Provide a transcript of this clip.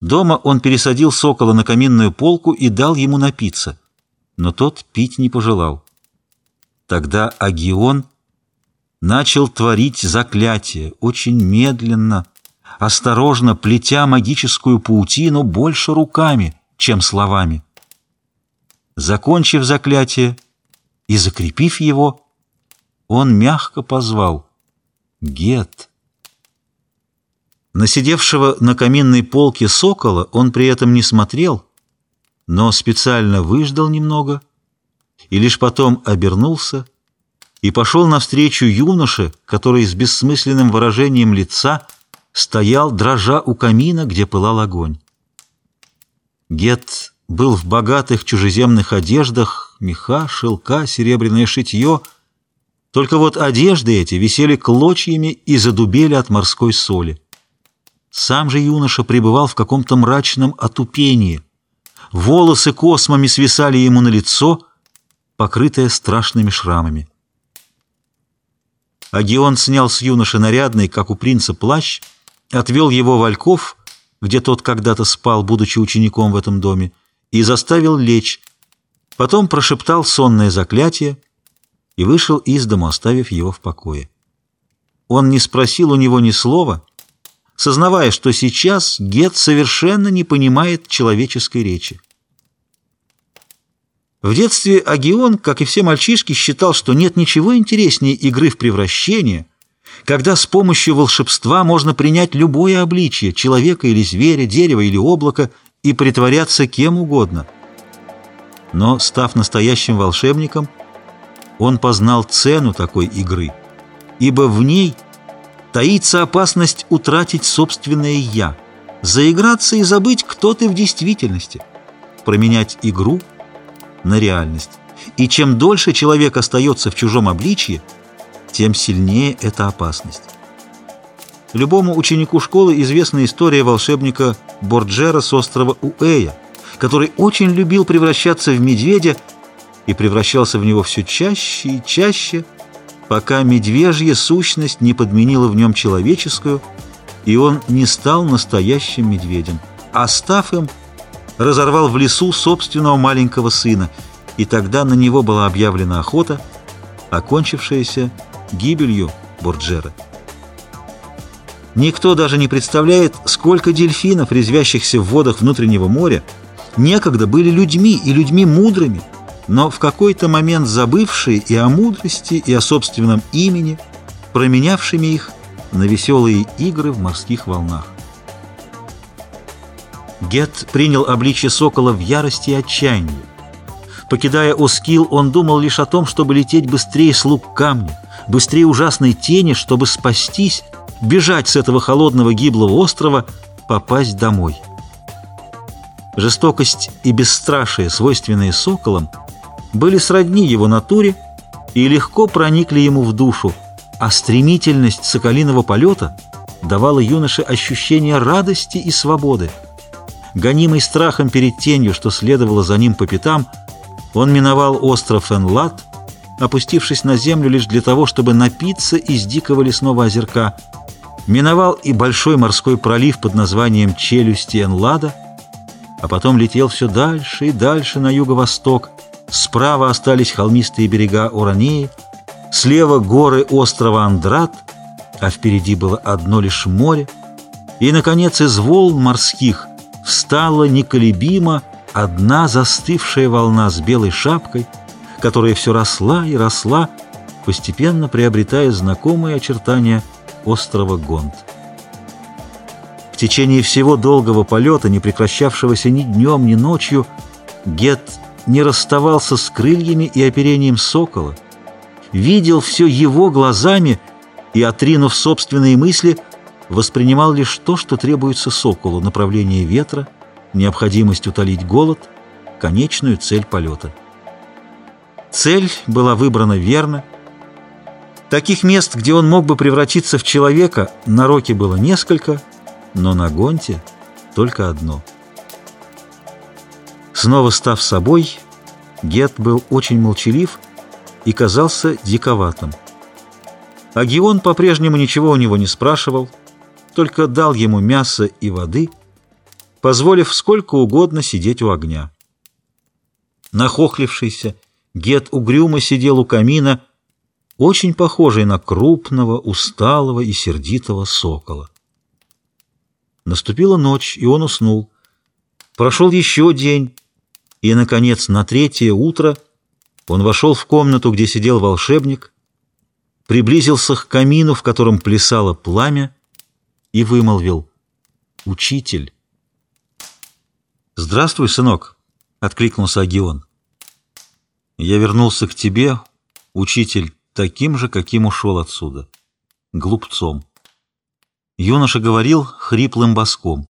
Дома он пересадил сокола на каминную полку и дал ему напиться, но тот пить не пожелал. Тогда Агион начал творить заклятие, очень медленно, осторожно плетя магическую паутину больше руками, чем словами. Закончив заклятие и закрепив его, он мягко позвал «Гет». На сидевшего на каминной полке сокола он при этом не смотрел, но специально выждал немного и лишь потом обернулся и пошел навстречу юноше, который с бессмысленным выражением лица стоял, дрожа у камина, где пылал огонь. Гет был в богатых чужеземных одеждах, меха, шелка, серебряное шитье, только вот одежды эти висели клочьями и задубели от морской соли. Сам же юноша пребывал в каком-то мрачном отупении. Волосы космами свисали ему на лицо, покрытое страшными шрамами. Агион снял с юноши нарядный, как у принца, плащ, отвел его в Ольков, где тот когда-то спал, будучи учеником в этом доме, и заставил лечь. Потом прошептал сонное заклятие и вышел из дому, оставив его в покое. Он не спросил у него ни слова, сознавая, что сейчас Гет совершенно не понимает человеческой речи. В детстве Агион, как и все мальчишки, считал, что нет ничего интереснее игры в превращение, когда с помощью волшебства можно принять любое обличие – человека или зверя, дерева или облака – и притворяться кем угодно. Но, став настоящим волшебником, он познал цену такой игры, ибо в ней таится опасность утратить собственное «я», заиграться и забыть, кто ты в действительности, променять игру на реальность. И чем дольше человек остается в чужом обличье, тем сильнее эта опасность. Любому ученику школы известна история волшебника Борджера с острова Уэя, который очень любил превращаться в медведя и превращался в него все чаще и чаще, пока медвежья сущность не подменила в нем человеческую, и он не стал настоящим медведем, а став им, разорвал в лесу собственного маленького сына, и тогда на него была объявлена охота, окончившаяся гибелью Борджера. Никто даже не представляет, сколько дельфинов, резвящихся в водах внутреннего моря, некогда были людьми и людьми мудрыми, но в какой-то момент забывшие и о мудрости, и о собственном имени, променявшими их на веселые игры в морских волнах. Гет принял обличье сокола в ярости и отчаянии. Покидая Оскил, он думал лишь о том, чтобы лететь быстрее слуг камня, быстрее ужасной тени, чтобы спастись бежать с этого холодного гиблого острова, попасть домой. Жестокость и бесстрашие, свойственные соколам, были сродни его натуре и легко проникли ему в душу, а стремительность соколиного полета давала юноше ощущение радости и свободы. Гонимый страхом перед тенью, что следовало за ним по пятам, он миновал остров Энлат, опустившись на землю лишь для того, чтобы напиться из дикого лесного озерка – миновал и большой морской пролив под названием Челюсти Энлада, а потом летел все дальше и дальше на юго-восток. Справа остались холмистые берега Уранеи, слева горы острова Андрат, а впереди было одно лишь море. И, наконец, из волн морских встала неколебимо одна застывшая волна с белой шапкой, которая все росла и росла, постепенно приобретая знакомые очертания – острова Гонд. В течение всего долгого полета, не прекращавшегося ни днем, ни ночью, Гет не расставался с крыльями и оперением сокола, видел все его глазами и, отринув собственные мысли, воспринимал лишь то, что требуется соколу, направление ветра, необходимость утолить голод, конечную цель полета. Цель была выбрана верно, Таких мест, где он мог бы превратиться в человека, на Роке было несколько, но на Гонте только одно. Снова став собой, Гет был очень молчалив и казался диковатым. А Геон по-прежнему ничего у него не спрашивал, только дал ему мясо и воды позволив сколько угодно сидеть у огня. Нахохлившийся, Гет угрюмо сидел у камина, очень похожий на крупного, усталого и сердитого сокола. Наступила ночь, и он уснул. Прошел еще день, и, наконец, на третье утро он вошел в комнату, где сидел волшебник, приблизился к камину, в котором плясало пламя, и вымолвил «Учитель». «Здравствуй, сынок», — откликнулся Агион. «Я вернулся к тебе, учитель, таким же, каким ушел отсюда, глупцом». Юноша говорил хриплым боском.